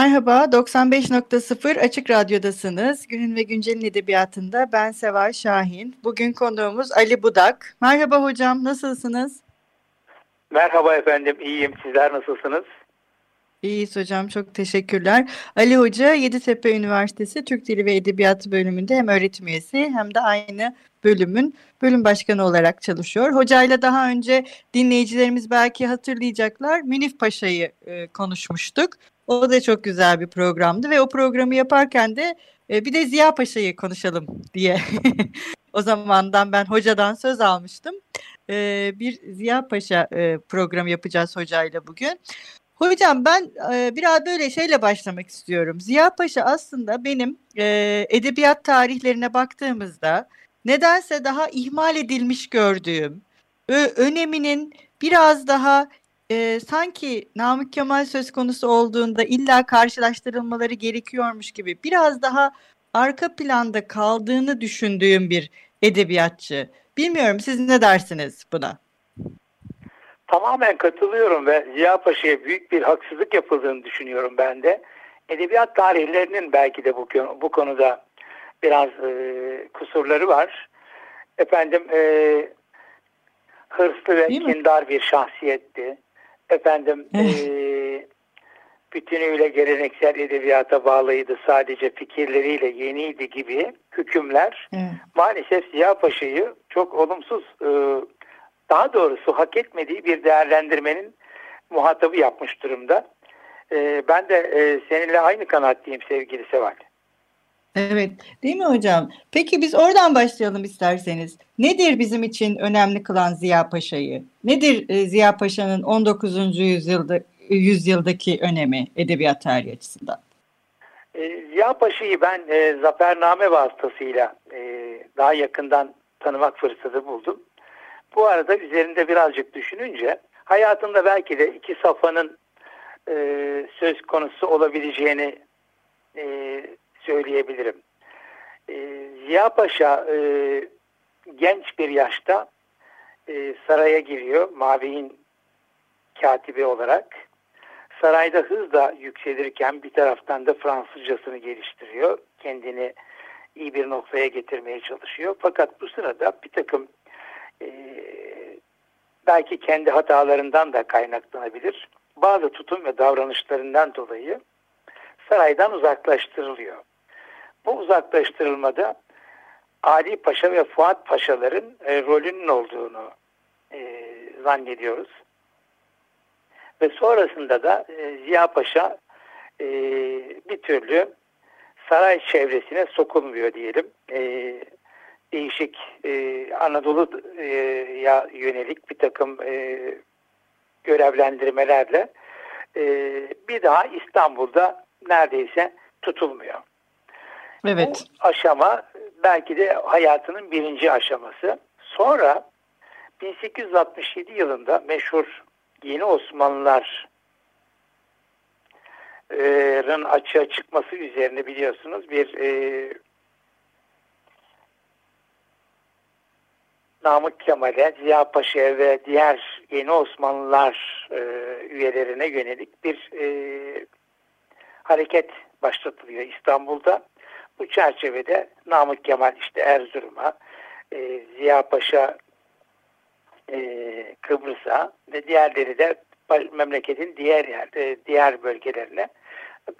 Merhaba, 95.0 Açık Radyo'dasınız. Günün ve Güncel'in edebiyatında ben Seval Şahin. Bugün konuğumuz Ali Budak. Merhaba hocam, nasılsınız? Merhaba efendim, iyiyim. Sizler nasılsınız? İyiyiz hocam, çok teşekkürler. Ali Hoca, Yeditepe Üniversitesi Türk Dili ve Edebiyatı bölümünde hem öğretim üyesi hem de aynı bölümün bölüm başkanı olarak çalışıyor. Hocayla daha önce dinleyicilerimiz belki hatırlayacaklar. Münif Paşa'yı e, konuşmuştuk. O da çok güzel bir programdı ve o programı yaparken de e, bir de Ziya Paşa'yı konuşalım diye o zamandan ben hocadan söz almıştım. E, bir Ziya Paşa e, programı yapacağız hocayla bugün. Hocam ben e, biraz böyle şeyle başlamak istiyorum. Ziya Paşa aslında benim e, edebiyat tarihlerine baktığımızda nedense daha ihmal edilmiş gördüğüm, ö, öneminin biraz daha e, sanki Namık Kemal söz konusu olduğunda illa karşılaştırılmaları gerekiyormuş gibi biraz daha arka planda kaldığını düşündüğüm bir edebiyatçı. Bilmiyorum siz ne dersiniz buna? Tamamen katılıyorum ve Ziya Paşa'ya büyük bir haksızlık yapıldığını düşünüyorum ben de. Edebiyat tarihlerinin belki de bu, bu konuda biraz e, kusurları var. Efendim e, hırslı ve Değil kindar mi? bir şahsiyetti. Efendim e, bütünüyle geleneksel edebiyata bağlıydı. Sadece fikirleriyle yeniydi gibi hükümler evet. maalesef Ziya Paşa'yı çok olumsuz e, daha doğrusu hak etmediği bir değerlendirmenin muhatabı yapmış durumda. E, ben de e, seninle aynı kanaatteyim sevgili Seval. Evet, değil mi hocam? Peki biz oradan başlayalım isterseniz. Nedir bizim için önemli kılan Ziya Paşa'yı? Nedir e, Ziya Paşa'nın 19. yüzyılda yüzyıldaki önemi edebiyat tarihi açısından? E, Ziya Paşa'yı ben e, zafername vasıtasıyla e, daha yakından tanımak fırsatı buldum. Bu arada üzerinde birazcık düşününce hayatında belki de iki safhanın e, söz konusu olabileceğini e, söyleyebilirim. E, Ziya Paşa e, genç bir yaşta e, saraya giriyor Mavi'nin katibi olarak. Sarayda hızla yükselirken bir taraftan da Fransızcasını geliştiriyor. Kendini iyi bir noktaya getirmeye çalışıyor. Fakat bu sırada bir takım e, belki kendi hatalarından da kaynaklanabilir. Bazı tutum ve davranışlarından dolayı saraydan uzaklaştırılıyor. Bu uzaklaştırılmada Ali Paşa ve Fuat Paşaların e, rolünün olduğunu e, zannediyoruz. Ve sonrasında da e, Ziya Paşa e, bir türlü saray çevresine sokulmuyor diyelim. E, değişik e, Anadolu'ya yönelik bir takım e, görevlendirmelerle e, bir daha İstanbul'da neredeyse tutulmuyor. Evet. Bu aşama belki de hayatının birinci aşaması. Sonra 1867 yılında meşhur Yeni Osmanlılar'ın açığa çıkması üzerine biliyorsunuz bir e, Namık Kemal'e, Ziya Paşa'ya ve diğer yeni Osmanlılar e, üyelerine yönelik bir e, hareket başlatılıyor İstanbul'da. Bu çerçevede Namık Kemal işte Erzurum'a, e, Ziya Paşa e, Kıbrıs'a ve diğerleri de memleketin diğer yerde, diğer bölgelerine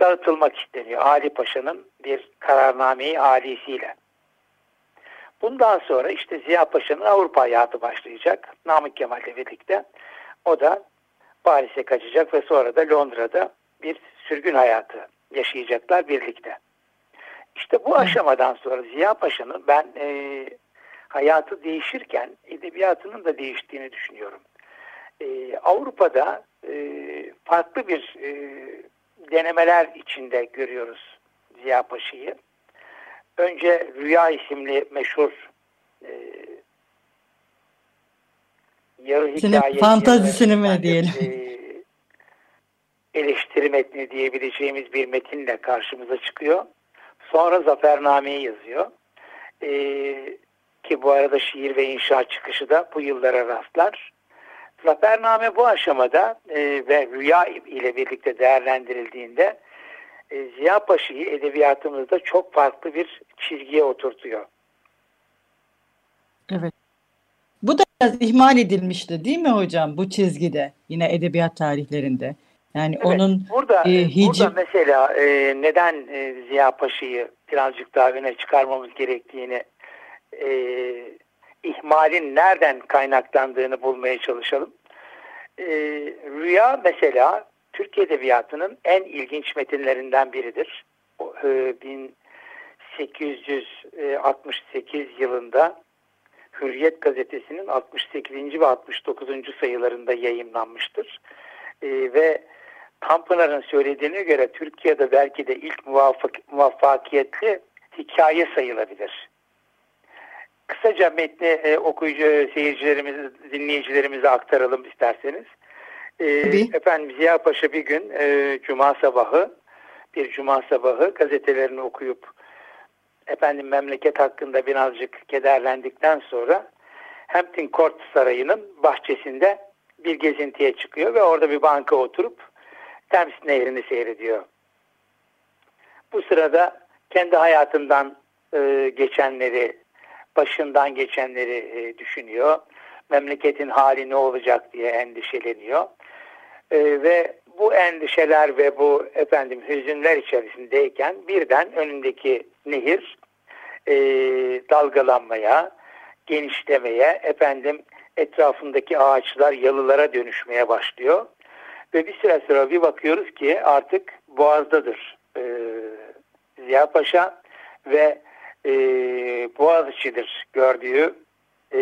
dağıtılmak isteniyor. Ali Paşa'nın bir kararnameyi alisiyle. Bundan sonra işte Ziya Paşa'nın Avrupa hayatı başlayacak. Namık Kemal'le birlikte. O da Paris'e kaçacak ve sonra da Londra'da bir sürgün hayatı yaşayacaklar birlikte. İşte bu aşamadan sonra Ziya Paşa'nın ben e, hayatı değişirken edebiyatının da değiştiğini düşünüyorum. Ee, Avrupa'da e, farklı bir e, denemeler içinde görüyoruz Ziya Paşa'yı. Önce Rüya isimli meşhur e, yarı hikaye fantazisini mi diyelim? E, eleştiri metni diyebileceğimiz bir metinle karşımıza çıkıyor. Sonra Zafername'yi yazıyor. Ee, ki bu arada şiir ve inşaat çıkışı da bu yıllara rastlar. Zafername bu aşamada e, ve rüya ile birlikte değerlendirildiğinde e, Ziya Paşa'yı edebiyatımızda çok farklı bir çizgiye oturtuyor. Evet. Bu da biraz ihmal edilmişti değil mi hocam bu çizgide yine edebiyat tarihlerinde? Yani evet, onun burada, e, hicim... burada mesela e, neden e, Ziya Paşa'yı birazcık daha öne çıkarmamız gerektiğini e, ihmalin nereden kaynaklandığını bulmaya çalışalım. E, Rüya mesela Türk Edebiyatı'nın en ilginç metinlerinden biridir. O, e, 1868 yılında Hürriyet gazetesinin 68. ve 69. sayılarında yayınlanmıştır. E, ve Tanpınar'ın söylediğine göre Türkiye'de belki de ilk muvaffak, muvaffakiyetli hikaye sayılabilir. Kısaca metni e, okuyucu seyircilerimiz, dinleyicilerimize aktaralım isterseniz. E, efendim Ziya Paşa bir gün e, Cuma sabahı, bir Cuma sabahı gazetelerini okuyup efendim memleket hakkında birazcık kederlendikten sonra Hampton Court Sarayı'nın bahçesinde bir gezintiye çıkıyor ve orada bir banka oturup Thames Nehri'ni seyrediyor. Bu sırada kendi hayatından e, geçenleri, başından geçenleri e, düşünüyor. Memleketin hali ne olacak diye endişeleniyor. E, ve bu endişeler ve bu efendim hüzünler içerisindeyken birden önündeki nehir e, dalgalanmaya, genişlemeye, efendim etrafındaki ağaçlar yalılara dönüşmeye başlıyor. Ve bir süre sonra bir bakıyoruz ki artık Boğaz'dadır e, Ziya Paşa ve e, Boğaziçi'dir gördüğü e,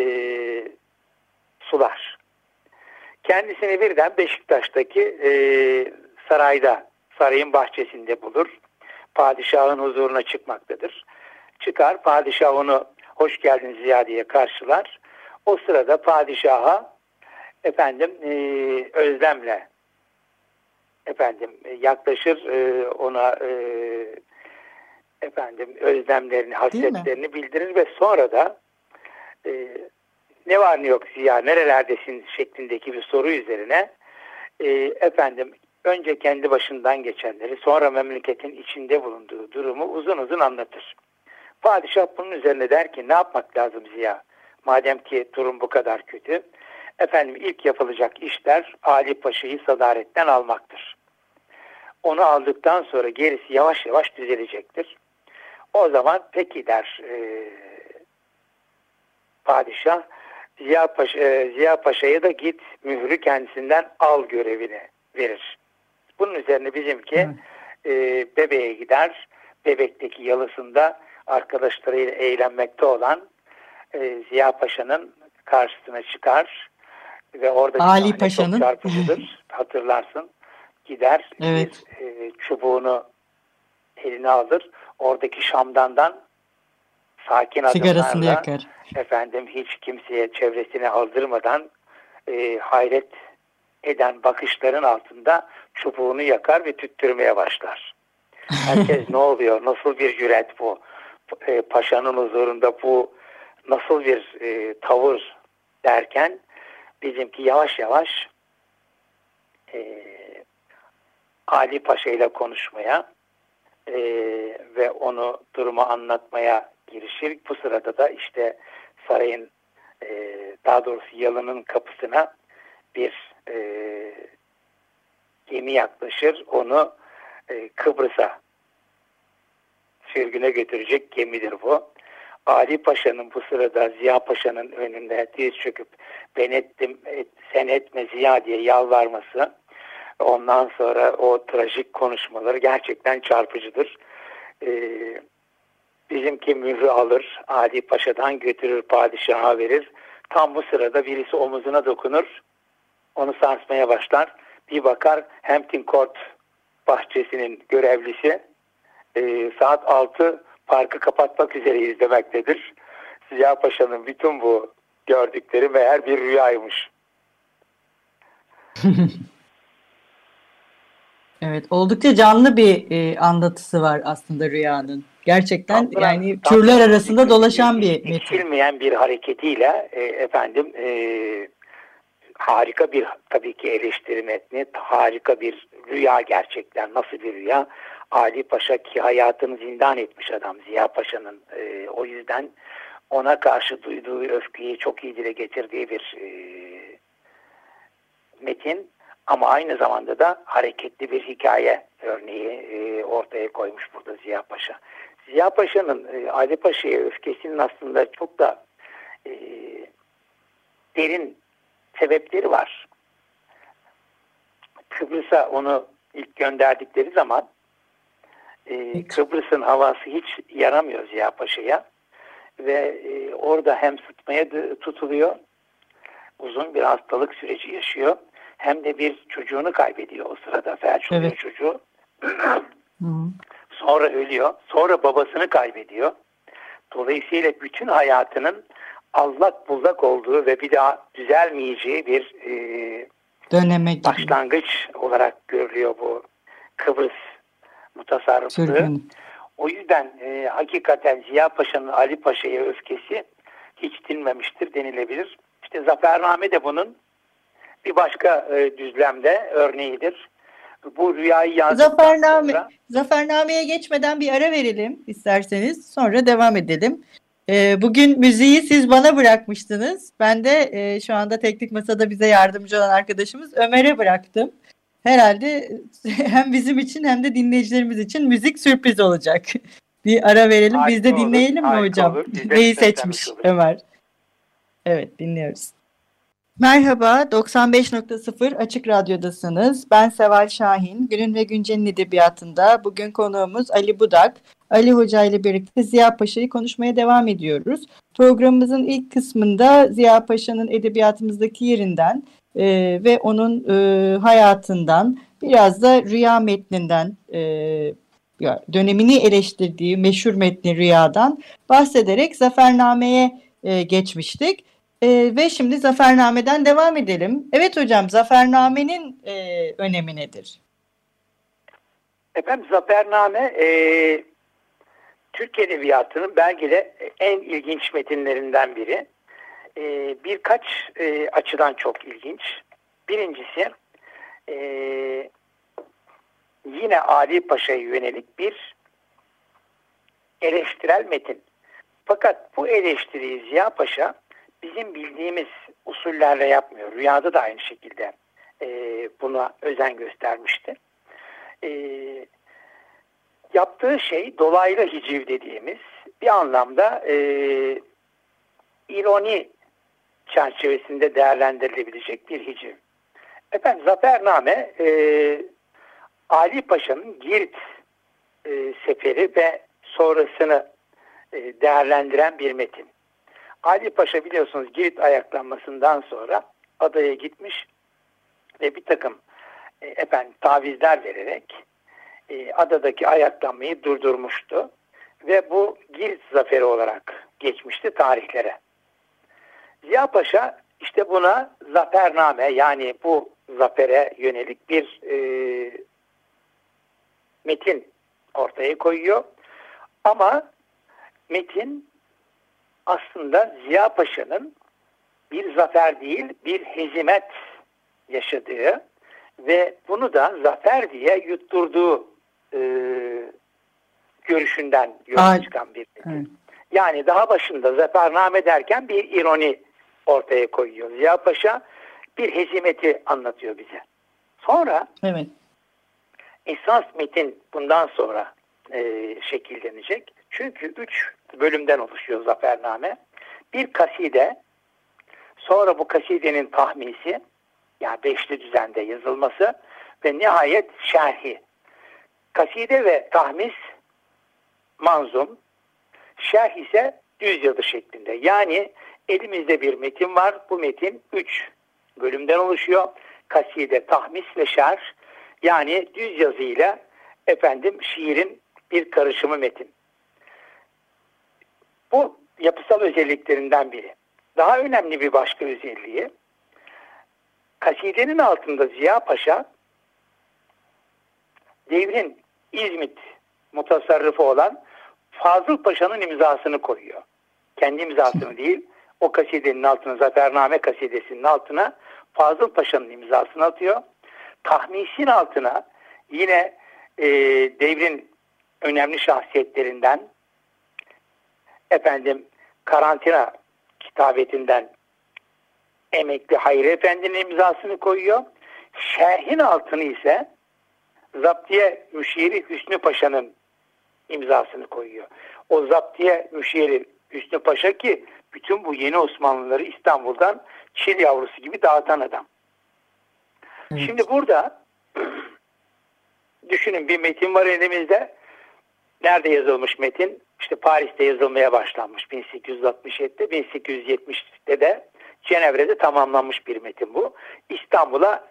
sular. Kendisini birden Beşiktaş'taki e, sarayda, sarayın bahçesinde bulur. Padişahın huzuruna çıkmaktadır. Çıkar, padişah onu hoş geldin Ziya diye karşılar. O sırada padişaha efendim e, özlemle efendim e, yaklaşır e, ona e, efendim özlemlerini, hasretlerini bildirir ve sonra da e, ne var ne yok Ziya nerelerdesin şeklindeki bir soru üzerine e, efendim önce kendi başından geçenleri sonra memleketin içinde bulunduğu durumu uzun uzun anlatır. Padişah bunun üzerine der ki ne yapmak lazım Ziya? Madem ki durum bu kadar kötü. Efendim ilk yapılacak işler Ali Paşa'yı sadaretten almaktır. Onu aldıktan sonra gerisi yavaş yavaş düzelecektir. O zaman peki der e, padişah Ziya, Paşa, e, Ziya Paşa'ya da git mührü kendisinden al görevini verir. Bunun üzerine bizimki e, bebeğe gider. Bebekteki yalısında arkadaşlarıyla eğlenmekte olan e, Ziya Paşa'nın karşısına çıkar ve orada Ali Paşa'nın hatırlarsın gider evet. bir e, çubuğunu eline alır oradaki şamdandan sakin Sigarasını yakar. efendim hiç kimseye çevresine aldırmadan e, hayret eden bakışların altında çubuğunu yakar ve tüttürmeye başlar. Herkes ne oluyor? Nasıl bir cüret bu? E, paşanın huzurunda bu nasıl bir e, tavır derken bizimki yavaş yavaş e, Ali Paşa ile konuşmaya e, ve onu durumu anlatmaya girişir. Bu sırada da işte sarayın e, daha doğrusu yalının kapısına bir e, gemi yaklaşır. Onu e, Kıbrıs'a sürgüne götürecek gemidir bu. Ali Paşa'nın bu sırada Ziya Paşa'nın önünde diz çöküp ben ettim et, sen etme Ziya diye yalvarması ondan sonra o trajik konuşmaları gerçekten çarpıcıdır. Ee, Bizimki mührü alır, Adi Paşa'dan götürür padişaha verir. Tam bu sırada birisi omuzuna dokunur, onu sarsmaya başlar. Bir bakar Hampton Court bahçesinin görevlisi e, saat 6 parkı kapatmak üzereyiz demektedir. Ziya Paşa'nın bütün bu gördükleri meğer bir rüyaymış. evet oldukça canlı bir e, anlatısı var aslında rüyanın. Gerçekten Tatlı, yani türler arasında dolaşan bir metin. Eksilmeyen bir hareketiyle e, efendim e, harika bir tabii ki eleştiri metni, harika bir rüya gerçekten. Nasıl bir rüya? Ali Paşa ki hayatını zindan etmiş adam Ziya Paşa'nın. E, o yüzden ona karşı duyduğu öfkeyi çok iyi dile getirdiği bir e, metin. Ama aynı zamanda da hareketli bir hikaye örneği e, ortaya koymuş burada Ziya Paşa. Ziya Paşa'nın e, Ali Paşa'ya öfkesinin aslında çok da e, derin sebepleri var. Kıbrıs'a onu ilk gönderdikleri zaman e, Kıbrıs'ın havası hiç yaramıyor Ziya Paşa'ya ve e, orada hem sıtmaya tutuluyor uzun bir hastalık süreci yaşıyor hem de bir çocuğunu kaybediyor o sırada felç oluyor evet. çocuğu sonra ölüyor sonra babasını kaybediyor dolayısıyla bütün hayatının allak bullak olduğu ve bir daha düzelmeyeceği bir e, döneme gibi. başlangıç olarak görülüyor bu Kıbrıs mutasarrıflığı. O yüzden e, hakikaten Ziya Paşa'nın Ali Paşa'ya öfkesi hiç dinmemiştir denilebilir. İşte Zafername de bunun bir başka e, düzlemde örneğidir. Bu rüyayı yazdıktan Zafername, sonra... Zafername'ye geçmeden bir ara verelim isterseniz. Sonra devam edelim. E, bugün müziği siz bana bırakmıştınız. Ben de e, şu anda teknik masada bize yardımcı olan arkadaşımız Ömer'e bıraktım. Herhalde hem bizim için hem de dinleyicilerimiz için müzik sürpriz olacak. bir ara verelim. Harika biz de dinleyelim olur, mi hocam? Neyi seçmiş Ömer? Evet dinliyoruz. Merhaba, 95.0 Açık Radyo'dasınız. Ben Seval Şahin. Günün ve Güncel'in edebiyatında bugün konuğumuz Ali Budak. Ali Hoca ile birlikte Ziya Paşa'yı konuşmaya devam ediyoruz. Programımızın ilk kısmında Ziya Paşa'nın edebiyatımızdaki yerinden e, ve onun e, hayatından biraz da rüya metninden e, dönemini eleştirdiği meşhur metni rüyadan bahsederek Zafername'ye e, geçmiştik. E, ve şimdi Zafername'den devam edelim. Evet hocam Zafernamene'nin e, önemi nedir? Efendim Zafername e, Türk Edebiyatı'nın belki de en ilginç metinlerinden biri. E, birkaç e, açıdan çok ilginç. Birincisi e, yine Ali Paşa'ya yönelik bir eleştirel metin. Fakat bu eleştiriyi Ziya Paşa bizim bildiğimiz usullerle yapmıyor. Rüyada da aynı şekilde e, buna özen göstermişti. E, yaptığı şey dolaylı hiciv dediğimiz bir anlamda e, ironi çerçevesinde değerlendirilebilecek bir hiciv. Efendim Zafername e, Ali Paşa'nın Girit e, seferi ve sonrasını e, değerlendiren bir metin. Ali Paşa biliyorsunuz Girit ayaklanmasından sonra adaya gitmiş ve bir takım e, efendim tavizler vererek e, adadaki ayaklanmayı durdurmuştu ve bu Girit zaferi olarak geçmişti tarihlere. Ziya Paşa işte buna zafername yani bu zafere yönelik bir e, metin ortaya koyuyor. Ama metin aslında Ziya Paşa'nın bir zafer değil bir hezimet yaşadığı ve bunu da zafer diye yutturduğu e, görüşünden yola çıkan bir metin. Yani daha başında zafername derken bir ironi ortaya koyuyor. Ziya Paşa bir hezimeti anlatıyor bize. Sonra evet. esas metin bundan sonra e, şekillenecek. Çünkü üç bölümden oluşuyor zafername. Bir kaside, sonra bu kasidenin tahmisi, yani beşli düzende yazılması ve nihayet şerhi. Kaside ve tahmis manzum Şerh ise düz yazı şeklinde. Yani elimizde bir metin var. Bu metin 3 bölümden oluşuyor. Kaside, tahmis ve şerh. Yani düz yazıyla efendim şiirin bir karışımı metin. Bu yapısal özelliklerinden biri. Daha önemli bir başka özelliği kasidenin altında Ziya Paşa devrin İzmit mutasarrıfı olan Fazıl Paşa'nın imzasını koyuyor. Kendi imzasını değil, o kasidenin altına, Zafername kasidesinin altına Fazıl Paşa'nın imzasını atıyor. Tahmisin altına yine e, devrin önemli şahsiyetlerinden efendim karantina kitabetinden emekli Hayri Efendi'nin imzasını koyuyor. Şerhin altını ise Zaptiye Müşiri Hüsnü Paşa'nın imzasını koyuyor. O Zaptiye Müşiri Hüsnü Paşa ki bütün bu yeni Osmanlıları İstanbul'dan çil yavrusu gibi dağıtan adam. Evet. Şimdi burada düşünün bir metin var elimizde. Nerede yazılmış metin? İşte Paris'te yazılmaya başlanmış 1867'de, 1870'de de Cenevre'de tamamlanmış bir metin bu. İstanbul'a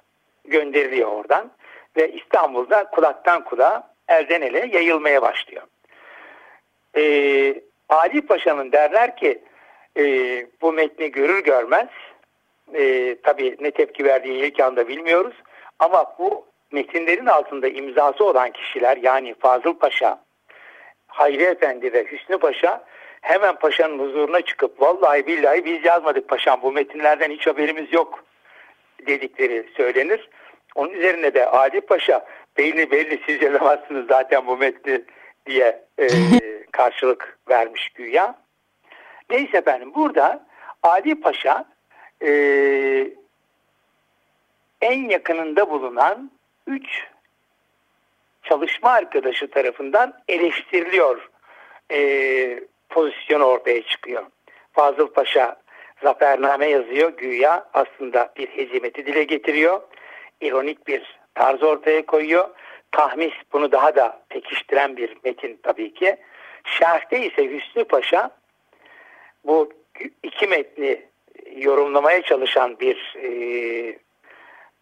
gönderiliyor oradan ve İstanbul'da kulaktan kulağa elden ele yayılmaya başlıyor. Ee, Ali Paşa'nın derler ki e, bu metni görür görmez e, tabii ne tepki verdiği ilk anda bilmiyoruz ama bu metinlerin altında imzası olan kişiler yani Fazıl Paşa, Hayri Efendi ve Hüsnü Paşa hemen paşanın huzuruna çıkıp vallahi billahi biz yazmadık paşam bu metinlerden hiç haberimiz yok dedikleri söylenir. Onun üzerine de Ali Paşa belli belli siz yazamazsınız zaten bu metni diye e, karşılık vermiş güya. Neyse efendim burada Ali Paşa e, en yakınında bulunan üç çalışma arkadaşı tarafından eleştiriliyor e, pozisyonu ortaya çıkıyor. Fazıl Paşa zafername yazıyor güya aslında bir hezimeti dile getiriyor. İronik bir tarz ortaya koyuyor. Tahmis bunu daha da pekiştiren bir metin tabii ki. Şerhte ise Hüsnü Paşa bu iki metni yorumlamaya çalışan bir e,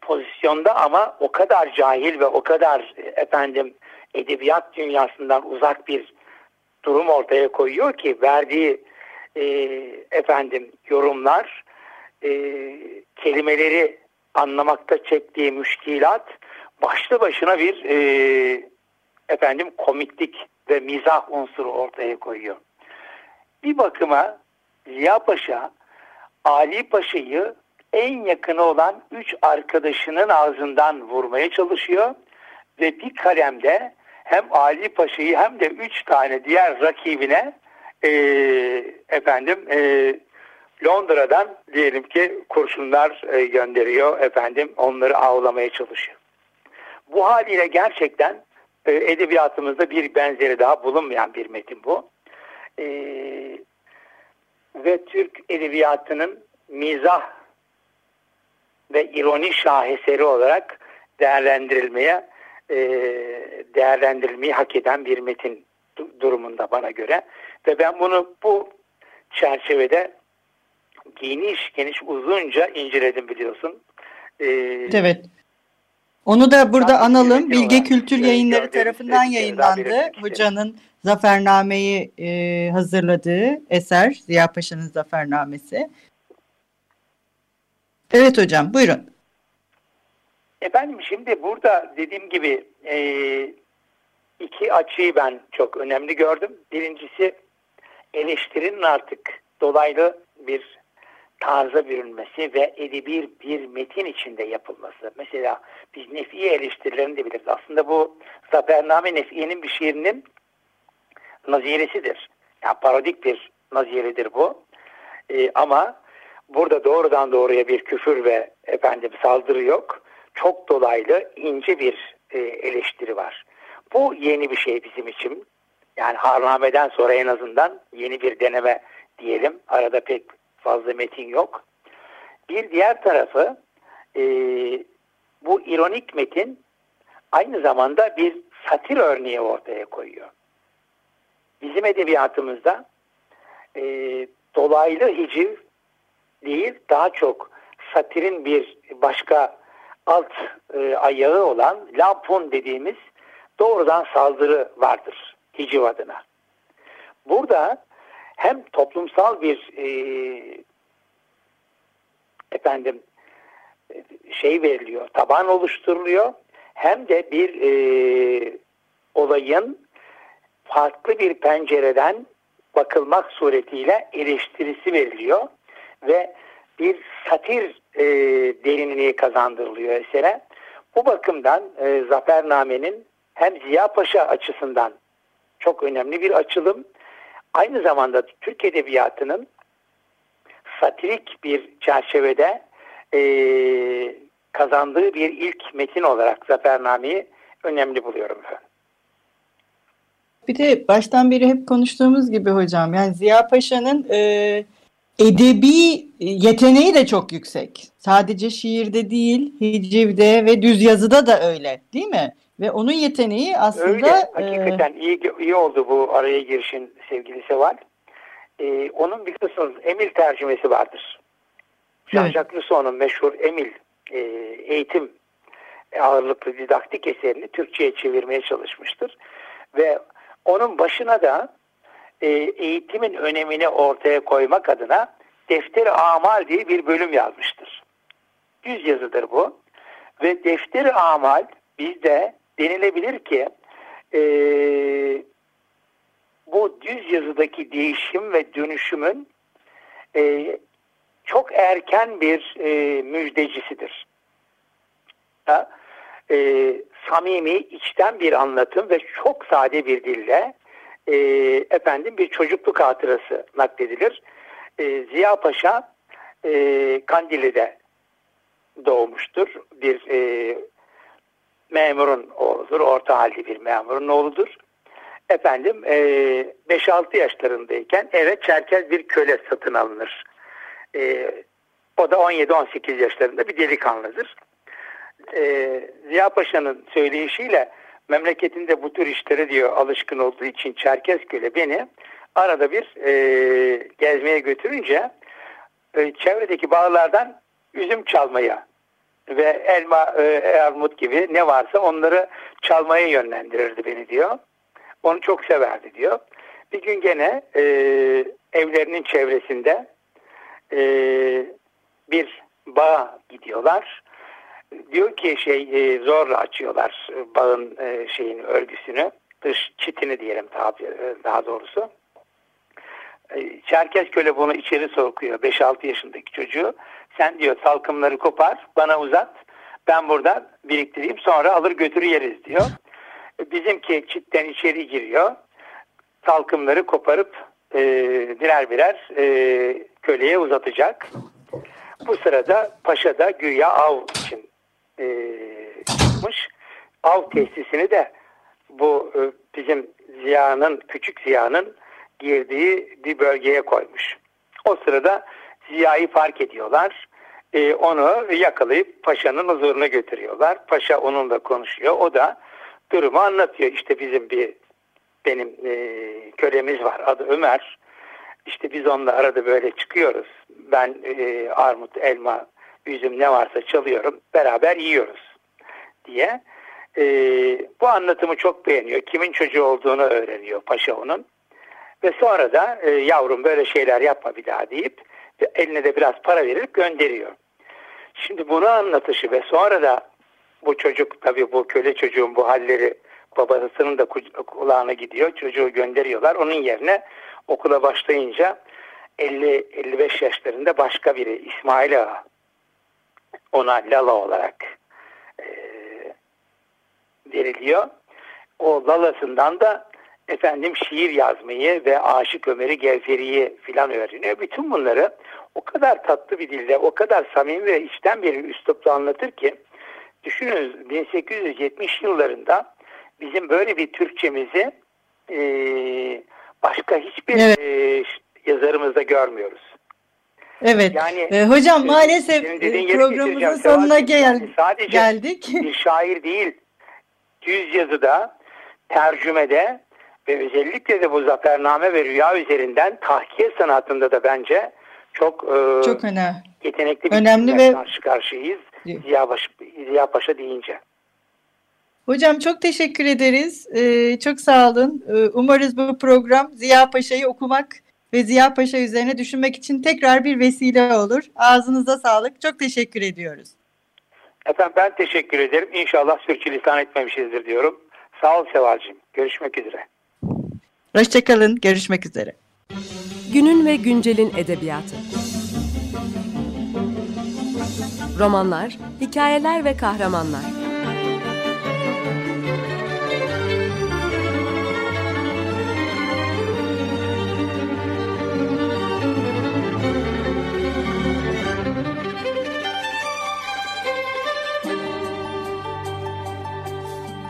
pozisyonda ama o kadar cahil ve o kadar efendim edebiyat dünyasından uzak bir durum ortaya koyuyor ki verdiği e, efendim yorumlar e, kelimeleri anlamakta çektiği müşkilat başlı başına bir e, efendim komiklik ve mizah unsuru ortaya koyuyor. Bir bakıma Ziya Paşa Ali Paşa'yı en yakını olan üç arkadaşının ağzından vurmaya çalışıyor ve bir kalemde hem Ali Paşa'yı hem de üç tane diğer rakibine e, efendim e, Londra'dan diyelim ki kurşunlar e, gönderiyor efendim onları avlamaya çalışıyor. Bu haliyle gerçekten e, edebiyatımızda bir benzeri daha bulunmayan bir metin bu. E, ve Türk edebiyatının mizah ve ironi şaheseri olarak değerlendirilmeye e, değerlendirilmeyi hak eden bir metin durumunda bana göre. Ve ben bunu bu çerçevede geniş geniş uzunca inceledim biliyorsun. Ee, evet. Onu da burada analım. Bilge Kültür Yayınları tarafından yayınlandı. Hocanın Zafername'yi e, hazırladığı eser Ziya Paşa'nın Zafernamesi. Evet hocam buyurun. Efendim şimdi burada dediğim gibi e, iki açıyı ben çok önemli gördüm. Birincisi eleştirinin artık dolaylı bir tarza bürünmesi ve edebi bir metin içinde yapılması. Mesela biz Nefiye eleştirilerini de biliriz. Aslında bu Zafername Nefiye'nin bir şiirinin naziresidir. Yani parodik bir naziredir bu. Ee, ama burada doğrudan doğruya bir küfür ve efendim saldırı yok. Çok dolaylı ince bir e, eleştiri var. Bu yeni bir şey bizim için. Yani Harname'den sonra en azından yeni bir deneme diyelim. Arada pek fazla metin yok. Bir diğer tarafı e, bu ironik metin aynı zamanda bir satir örneği ortaya koyuyor. Bizim edebiyatımızda e, dolaylı hiciv değil daha çok satirin bir başka alt e, ayağı olan lampon dediğimiz doğrudan saldırı vardır hiciv adına. Burada hem toplumsal bir e, efendim şey veriliyor, taban oluşturuluyor hem de bir e, olayın farklı bir pencereden bakılmak suretiyle eleştirisi veriliyor ve bir satir e, derinliği kazandırılıyor esere. Bu bakımdan e, Zafername'nin hem Ziya Paşa açısından çok önemli bir açılım, aynı zamanda Türk Edebiyatı'nın satirik bir çerçevede e, kazandığı bir ilk metin olarak Zafername'yi önemli buluyorum efendim. Bir de baştan beri hep konuştuğumuz gibi hocam yani Ziya Paşa'nın e, edebi yeteneği de çok yüksek. Sadece şiirde değil, hicivde ve düz yazıda da öyle değil mi? Ve onun yeteneği aslında... Öyle, hakikaten e, iyi, iyi oldu bu araya girişin sevgili Seval. E, onun biliyorsunuz Emil tercümesi vardır. Jean-Jacques evet. Rousseau'nun meşhur Emil e, eğitim ağırlıklı didaktik eserini Türkçe'ye çevirmeye çalışmıştır. Ve onun başına da e, eğitimin önemini ortaya koymak adına Defter-i Amal diye bir bölüm yazmıştır. Yüz yazıdır bu. Ve Defter-i Amal bizde denilebilir ki e, bu düz yazıdaki değişim ve dönüşümün e, çok erken bir e, müjdecisidir. Ha, e, samimi, içten bir anlatım ve çok sade bir dille e, efendim bir çocukluk hatırası nakledilir. E, Ziya Paşa e, Kandili'de doğmuştur. Bir e, memurun oğludur, orta halde bir memurun oğludur. Efendim e, 5-6 yaşlarındayken eve Çerkez bir köle satın alınır. E, o da 17-18 yaşlarında bir delikanlıdır. E, Ziya Paşa'nın söyleyişiyle memleketinde bu tür işlere diyor alışkın olduğu için Çerkez köle beni arada bir e, gezmeye götürünce e, çevredeki bağlardan üzüm çalmaya ve elma, e, armut gibi ne varsa onları çalmaya yönlendirirdi beni diyor. Onu çok severdi diyor. Bir gün gene e, evlerinin çevresinde e, bir bağa gidiyorlar. Diyor ki şey e, zorla açıyorlar bağın e, şeyin örgüsünü, dış çitini diyelim tabi, e, daha doğrusu. E, Çerkez köle bunu içeri sokuyor 5-6 yaşındaki çocuğu. Sen diyor salkımları kopar bana uzat. Ben buradan biriktireyim sonra alır götür yeriz diyor. Bizimki çitten içeri giriyor. Salkımları koparıp e, birer birer e, köleye uzatacak. Bu sırada paşa da güya av için e, çıkmış. Av tesisini de bu e, bizim Ziya'nın, küçük Ziya'nın girdiği bir bölgeye koymuş. O sırada Ziya'yı fark ediyorlar. E, onu yakalayıp paşanın huzuruna götürüyorlar. Paşa onunla konuşuyor. O da durumu anlatıyor. İşte bizim bir benim e, kölemiz var. Adı Ömer. İşte biz onunla arada böyle çıkıyoruz. Ben e, armut, elma, üzüm ne varsa çalıyorum. Beraber yiyoruz diye. E, bu anlatımı çok beğeniyor. Kimin çocuğu olduğunu öğreniyor paşa onun. Ve sonra da e, yavrum böyle şeyler yapma bir daha deyip eline de biraz para verip gönderiyor. Şimdi bunu anlatışı ve sonra da bu çocuk tabii bu köle çocuğun bu halleri babasının da kulağına gidiyor. Çocuğu gönderiyorlar. Onun yerine okula başlayınca 50-55 yaşlarında başka biri İsmail Ağa ona Lala olarak e, veriliyor. O Lala'sından da efendim şiir yazmayı ve Aşık Ömer'i Gevferi'yi filan öğreniyor. Bütün bunları o kadar tatlı bir dilde, o kadar samimi ve içten bir üslupla anlatır ki düşünün 1870 yıllarında bizim böyle bir Türkçemizi e, başka hiçbir evet. e, yazarımızda görmüyoruz. Evet. Yani ee, hocam e, maalesef e, programımızın sonuna gel sadece geldik. bir şair değil, yüz yazıda, tercümede ve özellikle de bu zafername ve rüya üzerinden tahkiye sanatında da bence çok, e, Çok önemli. yetenekli bir Önemli ve- karşı karşıyayız. Ziya, Baş, Ziya Paşa deyince. Hocam çok teşekkür ederiz. Ee, çok sağ olun. Ee, umarız bu program Ziya Paşa'yı okumak ve Ziya Paşa üzerine düşünmek için tekrar bir vesile olur. Ağzınıza sağlık. Çok teşekkür ediyoruz. Efendim ben teşekkür ederim. İnşallah sürçülisan etmemişizdir diyorum. Sağ ol Seval'cim. Görüşmek üzere. Hoşçakalın. Görüşmek üzere. Günün ve güncelin edebiyatı. Romanlar, hikayeler ve kahramanlar.